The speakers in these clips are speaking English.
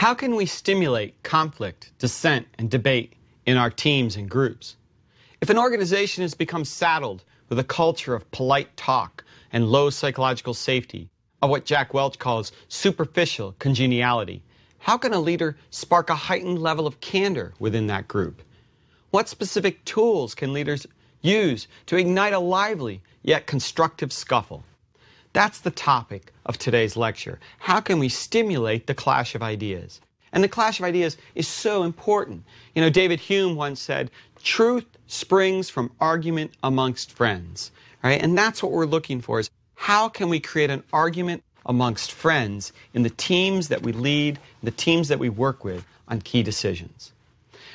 How can we stimulate conflict, dissent, and debate in our teams and groups? If an organization has become saddled with a culture of polite talk and low psychological safety, of what Jack Welch calls superficial congeniality, how can a leader spark a heightened level of candor within that group? What specific tools can leaders use to ignite a lively yet constructive scuffle? That's the topic of today's lecture. How can we stimulate the clash of ideas? And the clash of ideas is so important. You know, David Hume once said, truth springs from argument amongst friends, right? And that's what we're looking for is how can we create an argument amongst friends in the teams that we lead, the teams that we work with on key decisions?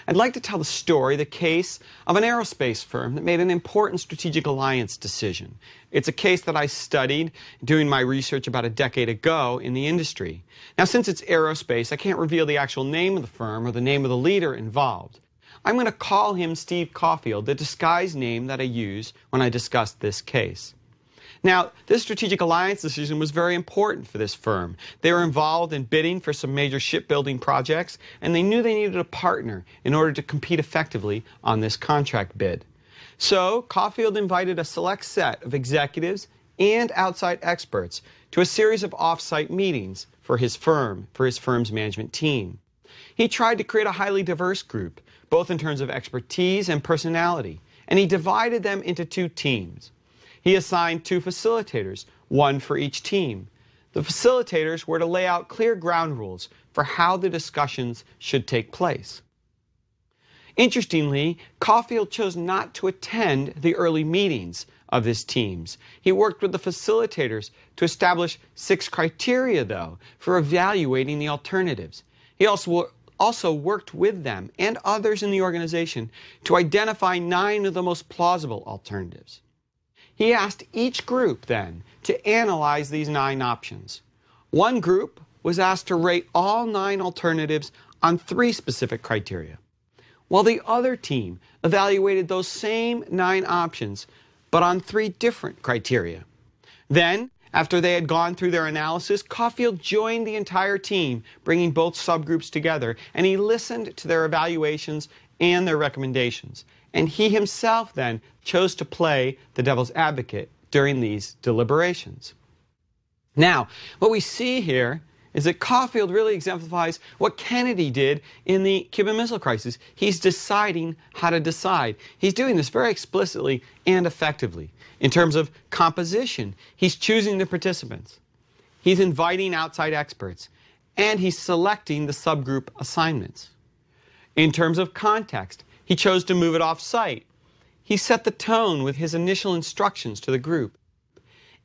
I'd like to tell the story, the case of an aerospace firm that made an important strategic alliance decision. It's a case that I studied doing my research about a decade ago in the industry. Now, since it's aerospace, I can't reveal the actual name of the firm or the name of the leader involved. I'm going to call him Steve Caulfield, the disguised name that I use when I discuss this case. Now, this strategic alliance decision was very important for this firm. They were involved in bidding for some major shipbuilding projects, and they knew they needed a partner in order to compete effectively on this contract bid. So, Caulfield invited a select set of executives and outside experts to a series of off-site meetings for his firm, for his firm's management team. He tried to create a highly diverse group, both in terms of expertise and personality, and he divided them into two teams. He assigned two facilitators, one for each team. The facilitators were to lay out clear ground rules for how the discussions should take place. Interestingly, Caulfield chose not to attend the early meetings of his teams. He worked with the facilitators to establish six criteria, though, for evaluating the alternatives. He also, also worked with them and others in the organization to identify nine of the most plausible alternatives. He asked each group then to analyze these nine options. One group was asked to rate all nine alternatives on three specific criteria, while the other team evaluated those same nine options, but on three different criteria. Then, after they had gone through their analysis, Caulfield joined the entire team, bringing both subgroups together, and he listened to their evaluations and their recommendations. And he himself then chose to play the devil's advocate during these deliberations. Now, what we see here is that Caulfield really exemplifies what Kennedy did in the Cuban Missile Crisis. He's deciding how to decide. He's doing this very explicitly and effectively. In terms of composition, he's choosing the participants, he's inviting outside experts, and he's selecting the subgroup assignments. In terms of context, he chose to move it off site. He set the tone with his initial instructions to the group.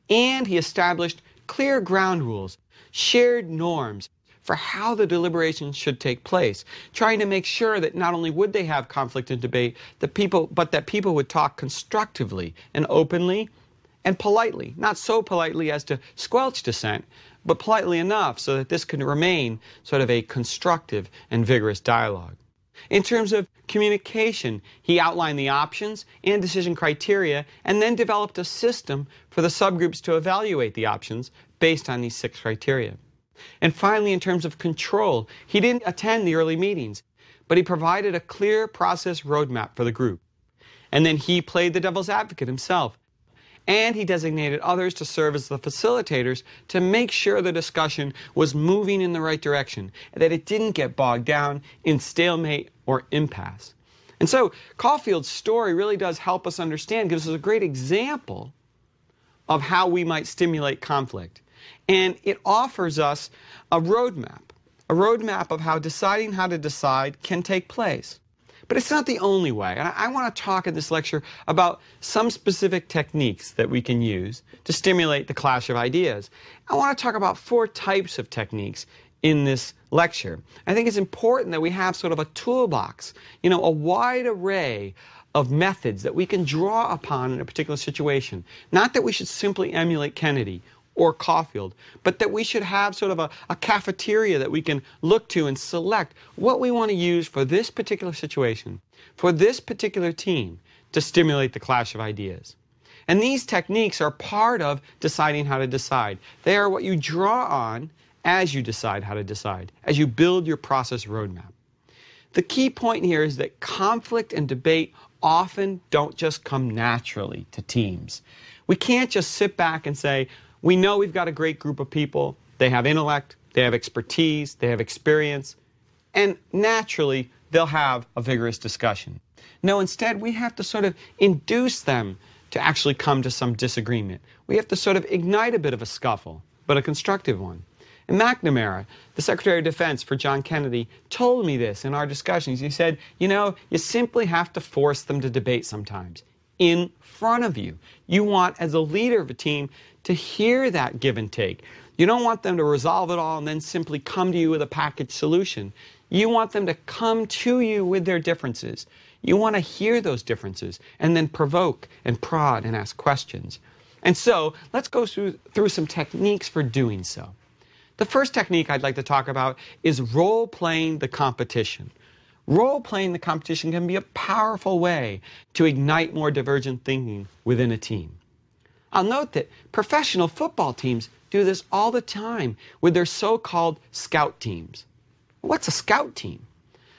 And he established clear ground rules, shared norms for how the deliberations should take place, trying to make sure that not only would they have conflict and debate, that people, but that people would talk constructively and openly and politely, not so politely as to squelch dissent, but politely enough so that this could remain sort of a constructive and vigorous dialogue. In terms of communication, he outlined the options and decision criteria and then developed a system for the subgroups to evaluate the options based on these six criteria. And finally, in terms of control, he didn't attend the early meetings, but he provided a clear process roadmap for the group. And then he played the devil's advocate himself, and he designated others to serve as the facilitators to make sure the discussion was moving in the right direction, and that it didn't get bogged down in stalemate or impasse. And so Caulfield's story really does help us understand, gives us a great example of how we might stimulate conflict. And it offers us a roadmap, a roadmap of how deciding how to decide can take place. But it's not the only way. And I, I want to talk in this lecture about some specific techniques that we can use to stimulate the clash of ideas. I want to talk about four types of techniques in this lecture. I think it's important that we have sort of a toolbox, you know, a wide array of methods that we can draw upon in a particular situation. Not that we should simply emulate Kennedy or Caulfield, but that we should have sort of a, a cafeteria that we can look to and select what we want to use for this particular situation, for this particular team, to stimulate the clash of ideas. And these techniques are part of deciding how to decide. They are what you draw on as you decide how to decide, as you build your process roadmap. The key point here is that conflict and debate often don't just come naturally to teams. We can't just sit back and say, we know we've got a great group of people, they have intellect, they have expertise, they have experience, and naturally they'll have a vigorous discussion. No, instead, we have to sort of induce them to actually come to some disagreement. We have to sort of ignite a bit of a scuffle, but a constructive one. And McNamara, the Secretary of Defense for John Kennedy, told me this in our discussions. He said, You know, you simply have to force them to debate sometimes in front of you. You want, as a leader of a team, to hear that give and take. You don't want them to resolve it all and then simply come to you with a package solution. You want them to come to you with their differences. You want to hear those differences and then provoke and prod and ask questions. And so let's go through, through some techniques for doing so. The first technique I'd like to talk about is role playing the competition. Role playing the competition can be a powerful way to ignite more divergent thinking within a team. I'll note that professional football teams do this all the time with their so called scout teams. What's a scout team?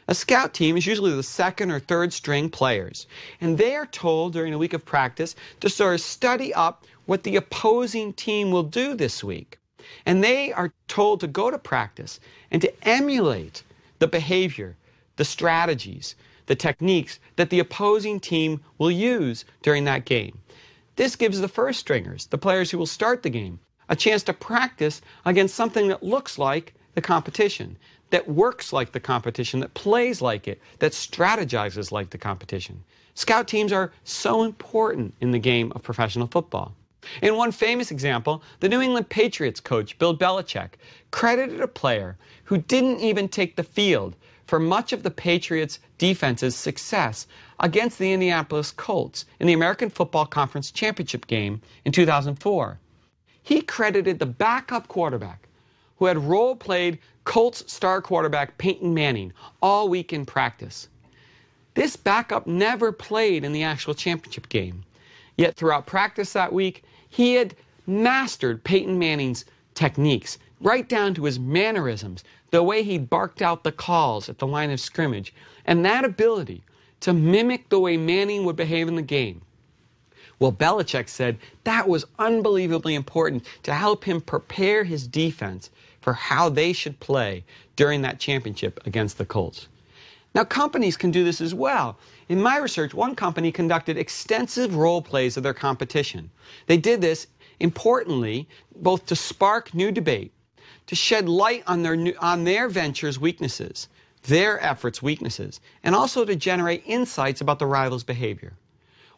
A scout team is usually the second or third string players, and they are told during a week of practice to sort of study up what the opposing team will do this week. And they are told to go to practice and to emulate the behavior, the strategies, the techniques that the opposing team will use during that game. This gives the first stringers, the players who will start the game, a chance to practice against something that looks like the competition, that works like the competition, that plays like it, that strategizes like the competition. Scout teams are so important in the game of professional football. In one famous example, the New England Patriots coach, Bill Belichick, credited a player who didn't even take the field for much of the Patriots' defense's success against the Indianapolis Colts in the American Football Conference Championship game in 2004. He credited the backup quarterback who had role played Colts star quarterback Peyton Manning all week in practice. This backup never played in the actual championship game. Yet throughout practice that week, he had mastered Peyton Manning's techniques, right down to his mannerisms, the way he barked out the calls at the line of scrimmage, and that ability to mimic the way Manning would behave in the game. Well, Belichick said that was unbelievably important to help him prepare his defense for how they should play during that championship against the Colts. Now, companies can do this as well. In my research, one company conducted extensive role plays of their competition. They did this, importantly, both to spark new debate, to shed light on their, new, on their venture's weaknesses, their efforts' weaknesses, and also to generate insights about the rival's behavior.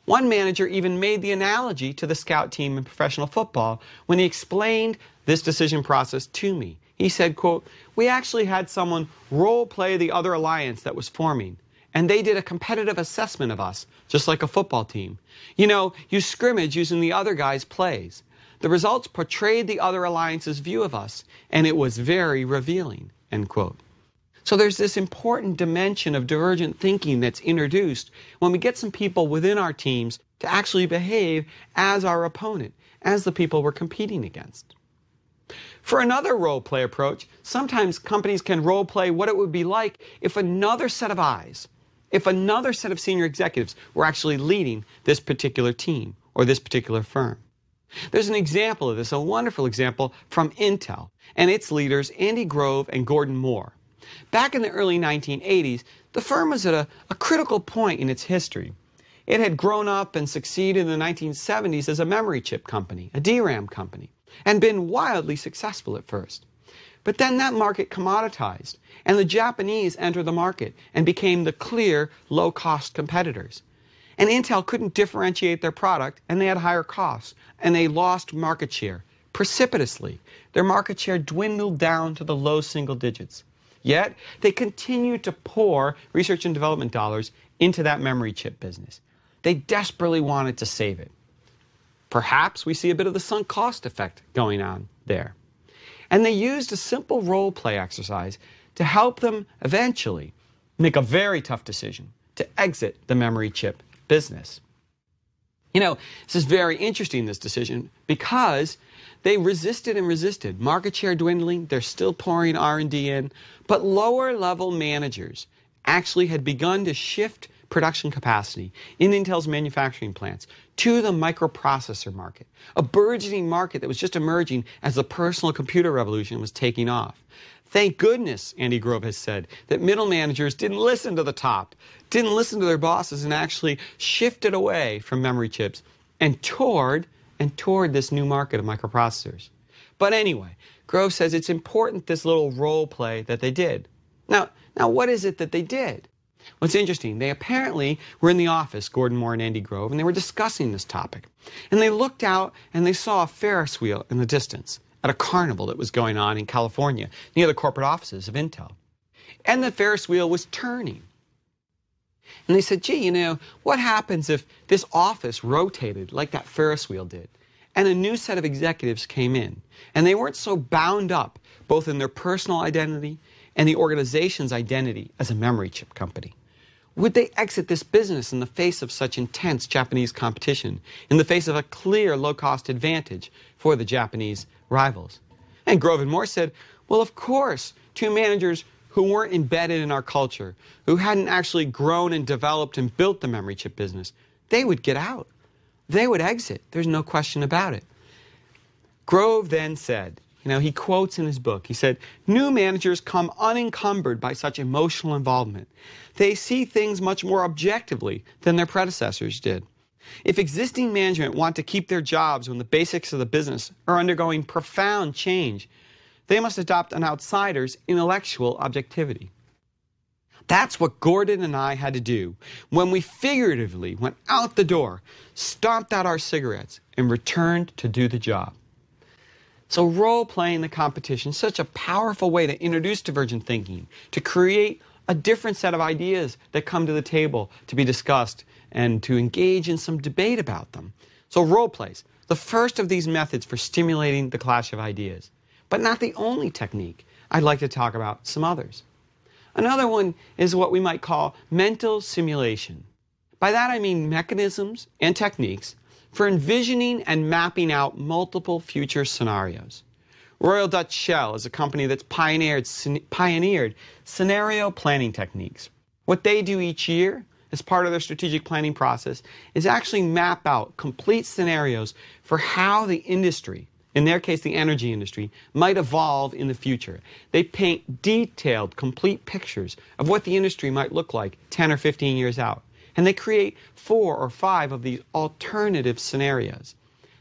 One manager even made the analogy to the scout team in professional football when he explained this decision process to me. He said, quote, We actually had someone role play the other alliance that was forming and they did a competitive assessment of us, just like a football team. You know, you scrimmage using the other guy's plays. The results portrayed the other alliance's view of us, and it was very revealing. End quote. So there's this important dimension of divergent thinking that's introduced when we get some people within our teams to actually behave as our opponent, as the people we're competing against. For another role play approach, sometimes companies can role play what it would be like if another set of eyes, if another set of senior executives were actually leading this particular team or this particular firm. There's an example of this, a wonderful example from Intel and its leaders Andy Grove and Gordon Moore. Back in the early 1980s, the firm was at a, a critical point in its history. It had grown up and succeeded in the 1970s as a memory chip company, a DRAM company, and been wildly successful at first. But then that market commoditized, and the Japanese entered the market and became the clear low cost competitors. And Intel couldn't differentiate their product, and they had higher costs, and they lost market share precipitously. Their market share dwindled down to the low single digits. Yet, they continued to pour research and development dollars into that memory chip business. They desperately wanted to save it. Perhaps we see a bit of the sunk cost effect going on there. And they used a simple role play exercise to help them eventually make a very tough decision to exit the memory chip business. You know, this is very interesting, this decision, because they resisted and resisted. Market share dwindling, they're still pouring R&D in, but lower level managers actually had begun to shift production capacity in Intel's manufacturing plants to the microprocessor market, a burgeoning market that was just emerging as the personal computer revolution was taking off. Thank goodness, Andy Grove has said, that middle managers didn't listen to the top, didn't listen to their bosses, and actually shifted away from memory chips and toward and toward this new market of microprocessors. But anyway, Grove says it's important this little role play that they did. Now, now what is it that they did? What's interesting, they apparently were in the office, Gordon Moore and Andy Grove, and they were discussing this topic. And they looked out and they saw a Ferris wheel in the distance at a carnival that was going on in California near the corporate offices of Intel. And the Ferris wheel was turning. And they said, gee, you know, what happens if this office rotated like that Ferris wheel did? And a new set of executives came in, and they weren't so bound up both in their personal identity and the organization's identity as a memory chip company. Would they exit this business in the face of such intense Japanese competition, in the face of a clear low cost advantage for the Japanese rivals? And Grove and Moore said, well, of course, two managers who weren't embedded in our culture, who hadn't actually grown and developed and built the memory chip business, they would get out. They would exit. There's no question about it. Grove then said, you know, he quotes in his book, he said, New managers come unencumbered by such emotional involvement. They see things much more objectively than their predecessors did. If existing management want to keep their jobs when the basics of the business are undergoing profound change, they must adopt an outsider's intellectual objectivity. That's what Gordon and I had to do when we figuratively went out the door, stomped out our cigarettes, and returned to do the job. So, role playing the competition is such a powerful way to introduce divergent thinking, to create a different set of ideas that come to the table to be discussed and to engage in some debate about them. So, role plays, the first of these methods for stimulating the clash of ideas, but not the only technique. I'd like to talk about some others. Another one is what we might call mental simulation. By that I mean mechanisms and techniques for envisioning and mapping out multiple future scenarios. Royal Dutch Shell is a company that's pioneered, pioneered scenario planning techniques. What they do each year as part of their strategic planning process is actually map out complete scenarios for how the industry, in their case the energy industry, might evolve in the future. They paint detailed, complete pictures of what the industry might look like 10 or 15 years out. And they create four or five of these alternative scenarios.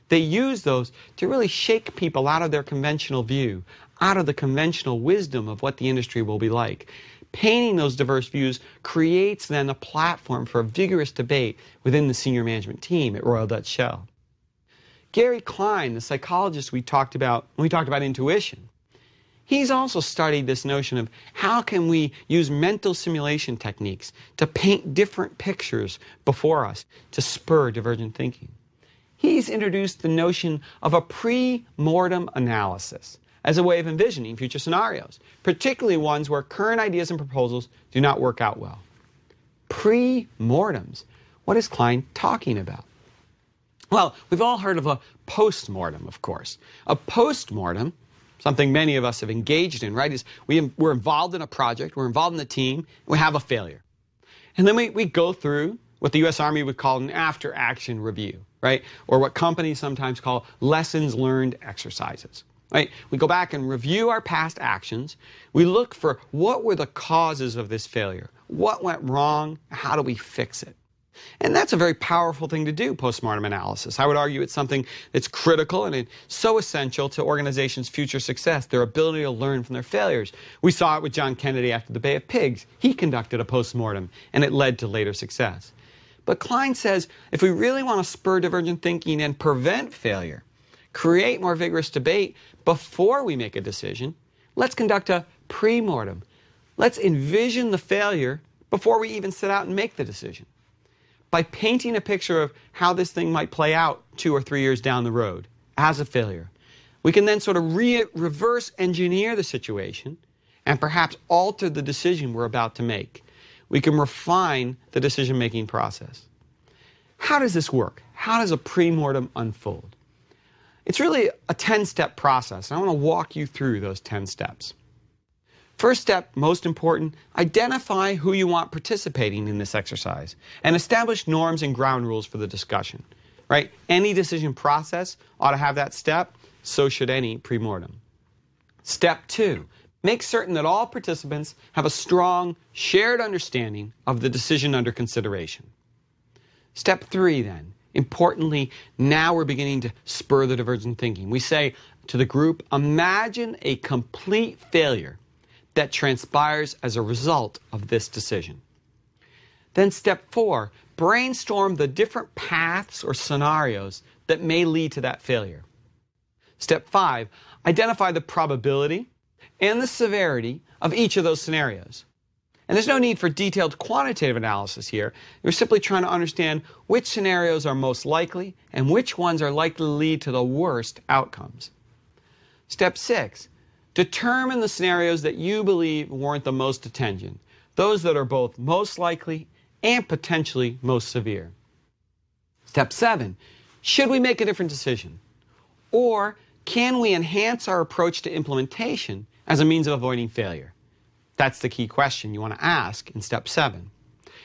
They use those to really shake people out of their conventional view, out of the conventional wisdom of what the industry will be like. Painting those diverse views creates then a platform for a vigorous debate within the senior management team at Royal Dutch Shell. Gary Klein, the psychologist we talked about when we talked about intuition, He's also studied this notion of how can we use mental simulation techniques to paint different pictures before us to spur divergent thinking. He's introduced the notion of a pre-mortem analysis as a way of envisioning future scenarios, particularly ones where current ideas and proposals do not work out well. Pre-mortems. What is Klein talking about? Well, we've all heard of a post-mortem, of course. A post-mortem something many of us have engaged in, right? Is we, we're involved in a project, we're involved in the team, we have a failure. And then we, we go through what the US Army would call an after action review, right? Or what companies sometimes call lessons learned exercises. Right? We go back and review our past actions. We look for what were the causes of this failure? What went wrong? How do we fix it? And that's a very powerful thing to do, postmortem analysis. I would argue it's something that's critical and so essential to organizations' future success, their ability to learn from their failures. We saw it with John Kennedy after the Bay of Pigs. He conducted a postmortem, and it led to later success. But Klein says if we really want to spur divergent thinking and prevent failure, create more vigorous debate before we make a decision, let's conduct a pre-mortem. Let's envision the failure before we even set out and make the decision by painting a picture of how this thing might play out two or three years down the road as a failure. We can then sort of re- reverse engineer the situation and perhaps alter the decision we're about to make. We can refine the decision making process. How does this work? how does a premortem unfold? It's really a 10 step process, and I want to walk you through those 10 steps. First step, most important, identify who you want participating in this exercise and establish norms and ground rules for the discussion. Right? Any decision process ought to have that step, so should any premortem. Step two, make certain that all participants have a strong, shared understanding of the decision under consideration. Step three, then, importantly, now we're beginning to spur the divergent thinking. We say to the group, imagine a complete failure that transpires as a result of this decision. Then, step four, brainstorm the different paths or scenarios that may lead to that failure. Step five, identify the probability and the severity of each of those scenarios. And there's no need for detailed quantitative analysis here. You're simply trying to understand which scenarios are most likely and which ones are likely to lead to the worst outcomes. Step six, determine the scenarios that you believe warrant the most attention, those that are both most likely and potentially most severe. Step seven, should we make a different decision? Or can we enhance our approach to implementation as a means of avoiding failure? That's the key question you want to ask in step seven.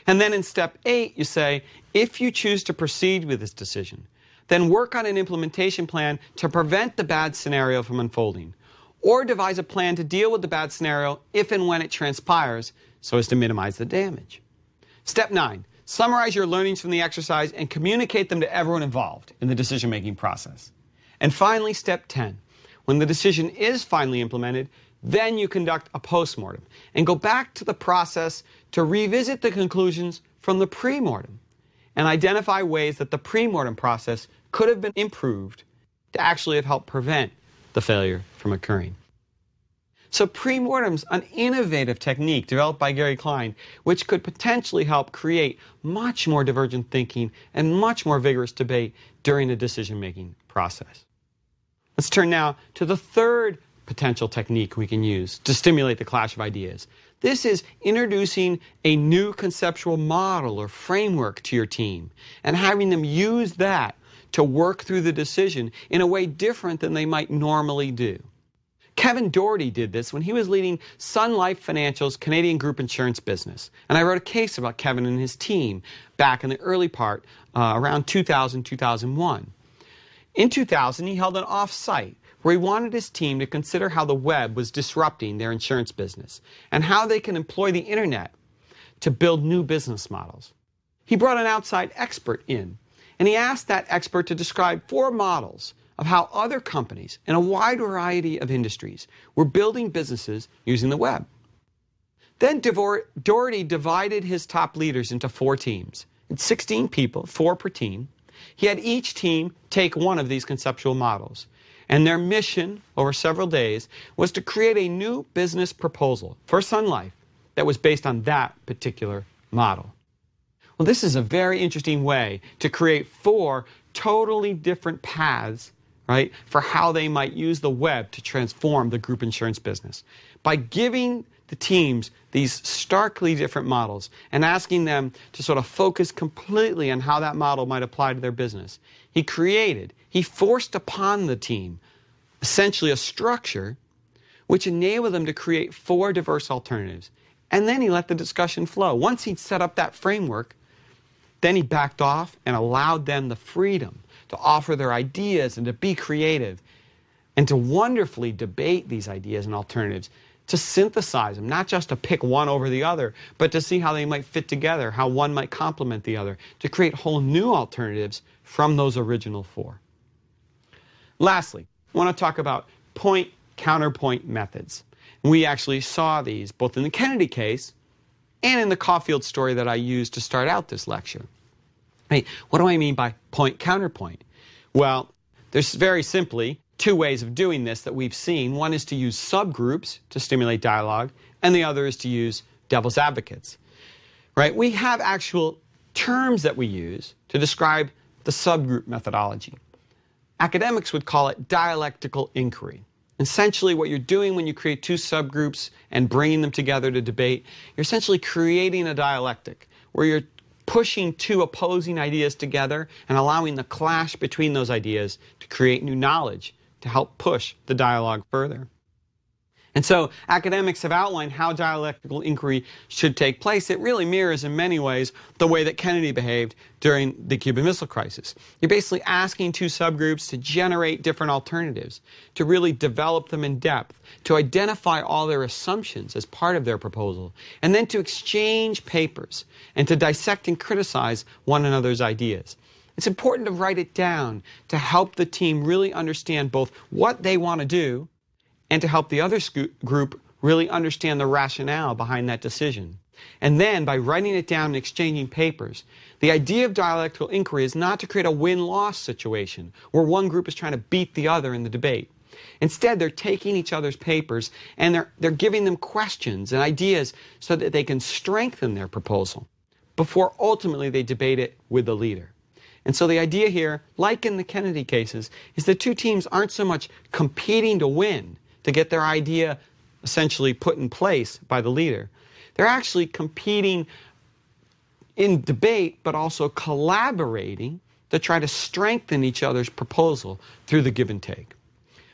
And then in step eight, you say, if you choose to proceed with this decision, then work on an implementation plan to prevent the bad scenario from unfolding, or devise a plan to deal with the bad scenario if and when it transpires so as to minimize the damage. Step nine, summarize your learnings from the exercise and communicate them to everyone involved in the decision making process. And finally, step 10, when the decision is finally implemented, then you conduct a postmortem and go back to the process to revisit the conclusions from the premortem and identify ways that the premortem process could have been improved to actually have helped prevent the failure from occurring. So, premortem's an innovative technique developed by Gary Klein, which could potentially help create much more divergent thinking and much more vigorous debate during the decision making process. Let's turn now to the third potential technique we can use to stimulate the clash of ideas. This is introducing a new conceptual model or framework to your team and having them use that to work through the decision in a way different than they might normally do. Kevin Doherty did this when he was leading Sun Life Financial's Canadian group insurance business. And I wrote a case about Kevin and his team back in the early part, uh, around 2000, 2001. In 2000, he held an off-site where he wanted his team to consider how the web was disrupting their insurance business and how they can employ the internet to build new business models. He brought an outside expert in, and he asked that expert to describe four models of how other companies in a wide variety of industries were building businesses using the web. Then Doherty divided his top leaders into four teams. It's 16 people, four per team. He had each team take one of these conceptual models. And their mission over several days was to create a new business proposal for Sun Life that was based on that particular model. Well, this is a very interesting way to create four totally different paths, right, for how they might use the web to transform the group insurance business. By giving the teams these starkly different models and asking them to sort of focus completely on how that model might apply to their business. He created, he forced upon the team essentially a structure which enabled them to create four diverse alternatives. And then he let the discussion flow. Once he'd set up that framework, then he backed off and allowed them the freedom to offer their ideas and to be creative and to wonderfully debate these ideas and alternatives to synthesize them, not just to pick one over the other, but to see how they might fit together, how one might complement the other, to create whole new alternatives from those original four. Lastly, I want to talk about point counterpoint methods. We actually saw these both in the Kennedy case and in the Caulfield story that I used to start out this lecture. Hey, what do I mean by point counterpoint? Well, there's very simply two ways of doing this that we've seen. One is to use subgroups to stimulate dialogue, and the other is to use devil's advocates. Right? We have actual terms that we use to describe the subgroup methodology. Academics would call it dialectical inquiry. Essentially, what you're doing when you create two subgroups and bringing them together to debate, you're essentially creating a dialectic where you're pushing two opposing ideas together and allowing the clash between those ideas to create new knowledge to help push the dialogue further. And so academics have outlined how dialectical inquiry should take place. It really mirrors in many ways the way that Kennedy behaved during the Cuban Missile Crisis. You're basically asking two subgroups to generate different alternatives, to really develop them in depth, to identify all their assumptions as part of their proposal, and then to exchange papers and to dissect and criticize one another's ideas. It's important to write it down to help the team really understand both what they want to do and to help the other group really understand the rationale behind that decision. And then, by writing it down and exchanging papers, the idea of dialectical inquiry is not to create a win loss situation where one group is trying to beat the other in the debate. Instead, they're taking each other's papers and they're, they're giving them questions and ideas so that they can strengthen their proposal before ultimately they debate it with the leader. And so the idea here, like in the Kennedy cases, is that two teams aren't so much competing to win to get their idea essentially put in place by the leader. They're actually competing in debate, but also collaborating to try to strengthen each other's proposal through the give and take.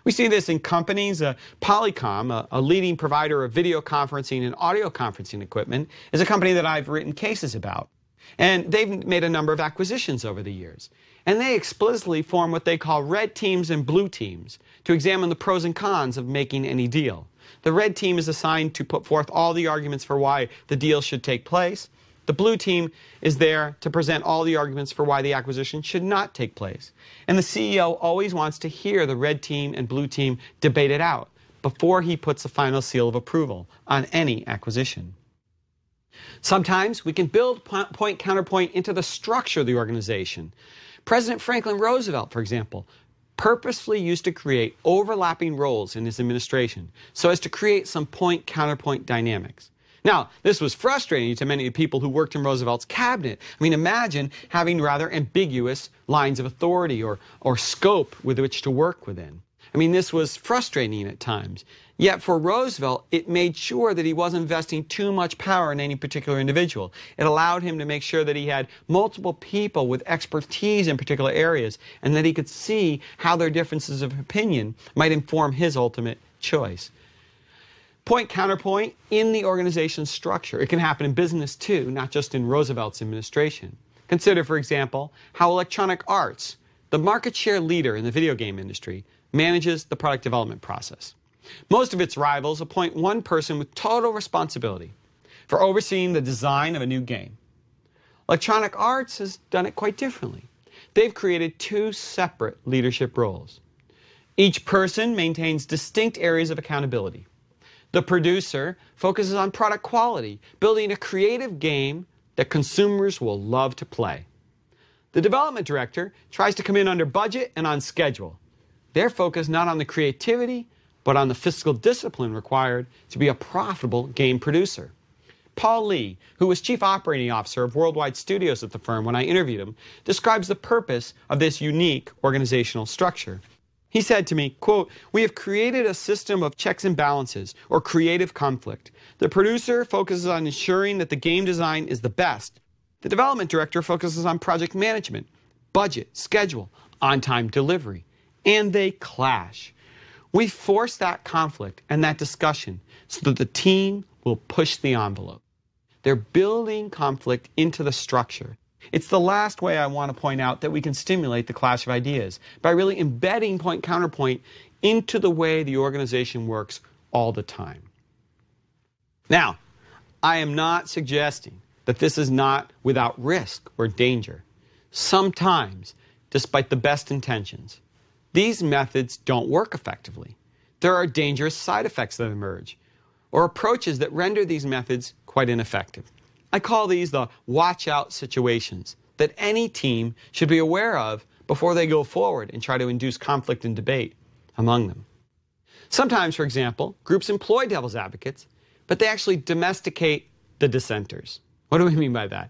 We see this in companies. Uh, Polycom, a, a, leading provider of video conferencing and audio conferencing equipment, is a company that I've written cases about. And they've made a number of acquisitions over the years. And they explicitly form what they call red teams and blue teams to examine the pros and cons of making any deal. The red team is assigned to put forth all the arguments for why the deal should take place. The blue team is there to present all the arguments for why the acquisition should not take place. And the CEO always wants to hear the red team and blue team debate it out before he puts a final seal of approval on any acquisition. Sometimes we can build point counterpoint into the structure of the organization. President Franklin Roosevelt, for example, purposefully used to create overlapping roles in his administration so as to create some point counterpoint dynamics. Now, this was frustrating to many people who worked in Roosevelt's cabinet. I mean, imagine having rather ambiguous lines of authority or, or scope with which to work within. I mean, this was frustrating at times. Yet for Roosevelt, it made sure that he wasn't investing too much power in any particular individual. It allowed him to make sure that he had multiple people with expertise in particular areas and that he could see how their differences of opinion might inform his ultimate choice. Point counterpoint in the organization's structure. It can happen in business too, not just in Roosevelt's administration. Consider, for example, how Electronic Arts, the market share leader in the video game industry, manages the product development process. Most of its rivals appoint one person with total responsibility for overseeing the design of a new game. Electronic Arts has done it quite differently. They've created two separate leadership roles. Each person maintains distinct areas of accountability. The producer focuses on product quality, building a creative game that consumers will love to play. The development director tries to come in under budget and on schedule. They're focused not on the creativity, but on the fiscal discipline required to be a profitable game producer. Paul Lee, who was chief operating officer of Worldwide Studios at the firm when I interviewed him, describes the purpose of this unique organizational structure. He said to me, quote, "We have created a system of checks and balances or creative conflict. The producer focuses on ensuring that the game design is the best. The development director focuses on project management, budget, schedule, on-time delivery, and they clash. We force that conflict and that discussion so that the team will push the envelope. They're building conflict into the structure. It's the last way I want to point out that we can stimulate the clash of ideas by really embedding point counterpoint into the way the organization works all the time. Now, I am not suggesting that this is not without risk or danger. Sometimes, despite the best intentions, these methods don't work effectively. There are dangerous side effects that emerge, or approaches that render these methods quite ineffective. I call these the watch out situations that any team should be aware of before they go forward and try to induce conflict and debate among them. Sometimes, for example, groups employ devil's advocates, but they actually domesticate the dissenters. What do we mean by that?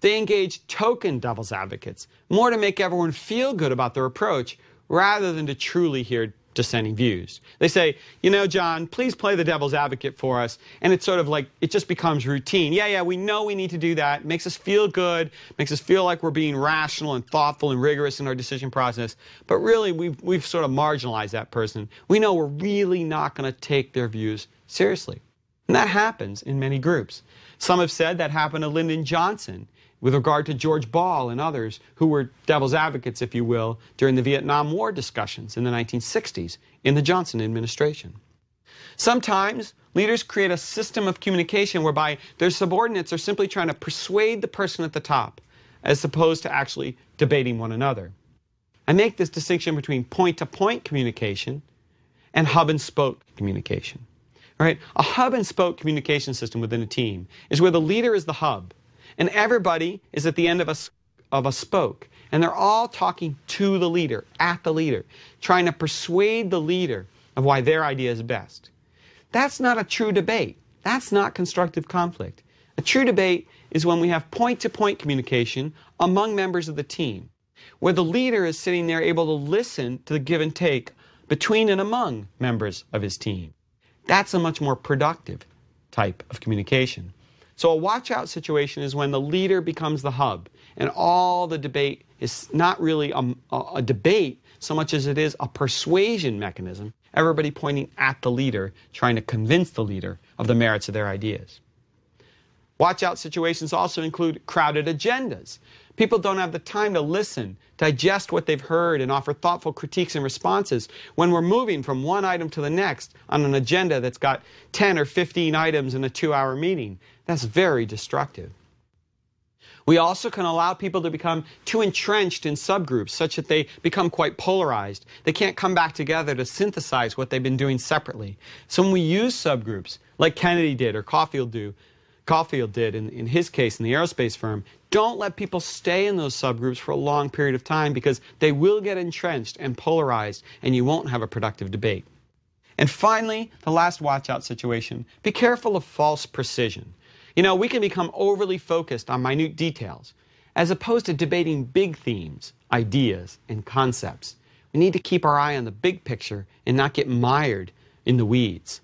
They engage token devil's advocates, more to make everyone feel good about their approach rather than to truly hear dissenting views. They say, you know, John, please play the devil's advocate for us. And it's sort of like, it just becomes routine. Yeah, yeah, we know we need to do that. It makes us feel good, makes us feel like we're being rational and thoughtful and rigorous in our decision process. But really, we've, we've sort of marginalized that person. We know we're really not going to take their views seriously. And that happens in many groups. Some have said that happened to Lyndon Johnson with regard to George Ball and others who were devil's advocates, if you will, during the Vietnam War discussions in the 1960s in the Johnson administration. Sometimes leaders create a system of communication whereby their subordinates are simply trying to persuade the person at the top as opposed to actually debating one another. I make this distinction between point to point communication and hub and spoke communication. Right? A hub and spoke communication system within a team is where the leader is the hub and everybody is at the end of a, of a spoke. And they're all talking to the leader, at the leader, trying to persuade the leader of why their idea is best. That's not a true debate. That's not constructive conflict. A true debate is when we have point to point communication among members of the team, where the leader is sitting there able to listen to the give and take between and among members of his team. That's a much more productive type of communication. So a watch out situation is when the leader becomes the hub and all the debate is not really a, a, debate so much as it is a persuasion mechanism. Everybody pointing at the leader, trying to convince the leader of the merits of their ideas. Watch out situations also include crowded agendas. People don't have the time to listen, digest what they've heard, and offer thoughtful critiques and responses when we're moving from one item to the next on an agenda that's got 10 or 15 items in a two hour meeting. That's very destructive. We also can allow people to become too entrenched in subgroups such that they become quite polarized. They can't come back together to synthesize what they've been doing separately. So when we use subgroups, like Kennedy did or Caulfield do, Caulfield did in, in his case in the aerospace firm, don't let people stay in those subgroups for a long period of time because they will get entrenched and polarized and you won't have a productive debate. And finally, the last watch out situation be careful of false precision. You know, we can become overly focused on minute details as opposed to debating big themes, ideas, and concepts. We need to keep our eye on the big picture and not get mired in the weeds.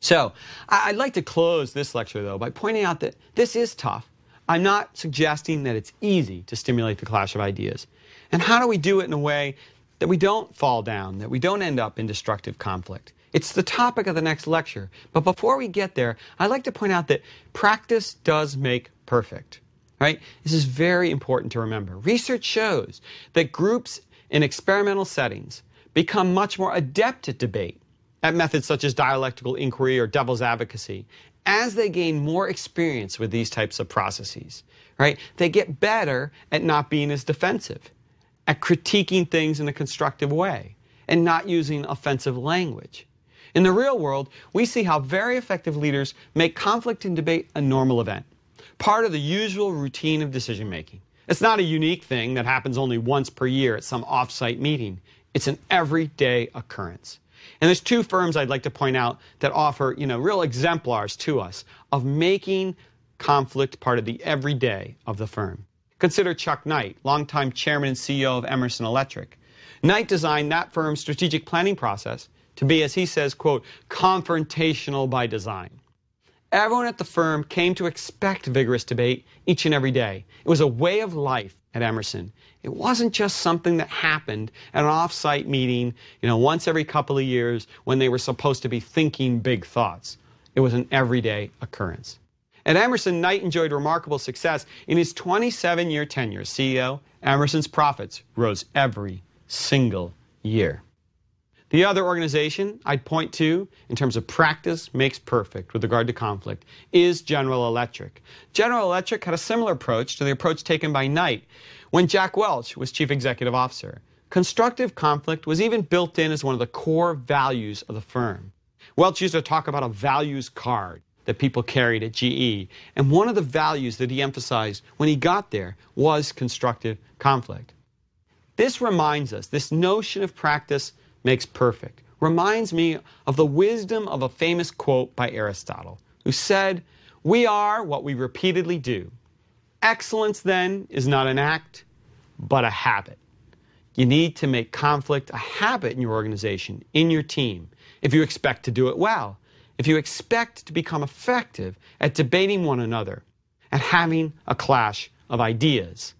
So, I'd like to close this lecture, though, by pointing out that this is tough. I'm not suggesting that it's easy to stimulate the clash of ideas. And how do we do it in a way that we don't fall down, that we don't end up in destructive conflict? It's the topic of the next lecture. But before we get there, I'd like to point out that practice does make perfect. Right? This is very important to remember. Research shows that groups in experimental settings become much more adept at debate, at methods such as dialectical inquiry or devil's advocacy, as they gain more experience with these types of processes. Right? They get better at not being as defensive, at critiquing things in a constructive way, and not using offensive language. In the real world, we see how very effective leaders make conflict and debate a normal event, part of the usual routine of decision making. It's not a unique thing that happens only once per year at some off-site meeting. It's an everyday occurrence. And there's two firms I'd like to point out that offer, you know, real exemplars to us of making conflict part of the everyday of the firm. Consider Chuck Knight, longtime chairman and CEO of Emerson Electric. Knight designed that firm's strategic planning process to be, as he says, quote, confrontational by design. Everyone at the firm came to expect vigorous debate each and every day. It was a way of life at Emerson. It wasn't just something that happened at an off-site meeting, you know, once every couple of years when they were supposed to be thinking big thoughts. It was an everyday occurrence. At Emerson, Knight enjoyed remarkable success. In his 27 year tenure as CEO, Emerson's profits rose every single year. The other organization I'd point to in terms of practice makes perfect with regard to conflict is General Electric. General Electric had a similar approach to the approach taken by Knight when Jack Welch was chief executive officer. Constructive conflict was even built in as one of the core values of the firm. Welch used to talk about a values card that people carried at GE, and one of the values that he emphasized when he got there was constructive conflict. This reminds us, this notion of practice makes perfect reminds me of the wisdom of a famous quote by Aristotle, who said, We are what we repeatedly do. Excellence, then, is not an act, but a habit. You need to make conflict a habit in your organization, in your team, if you expect to do it well, if you expect to become effective at debating one another at having a clash of ideas.